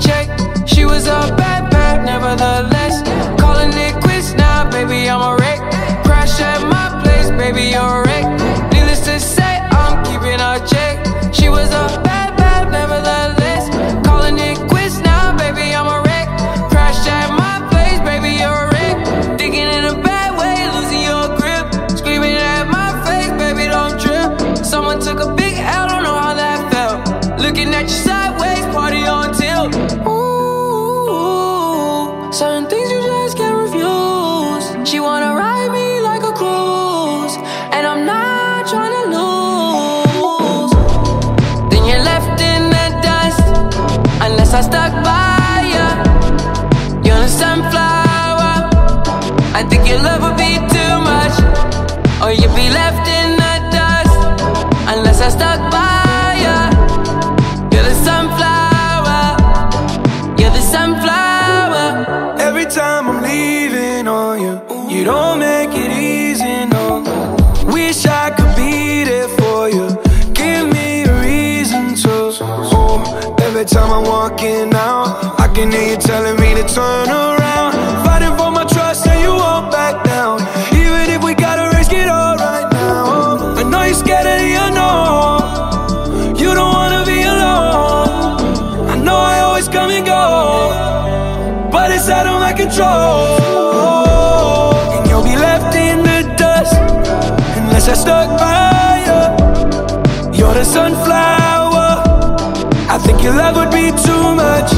Check. She was a bad bad, nevertheless. Calling it quit baby, I'm a wreck. Crash at my place, baby, you're a wreck. Needless to say, I'm keeping a check. She was a bad, bad, nevertheless. Calling it quits now, baby, I'm a wreck. Crash at my place, baby, you're a wreck. Digging in a bad way, losing your grip. Screaming at my face, baby, don't trip. Someone took a big L, don't know how that felt. Looking at you sideways, party on tilt. Ooh, certain your love would be too much, or you'd be left in the dust unless I stuck by you. You're the sunflower, you're the sunflower. Every time I'm leaving on you, you don't make it easy, no. Wish I could be there for you. Give me a reason to. Oh, every time I'm walking out, I can hear you telling me to turn around. come and go, but it's out of my control. And you'll be left in the dust unless I stuck by you. You're the sunflower. I think your love would be too much.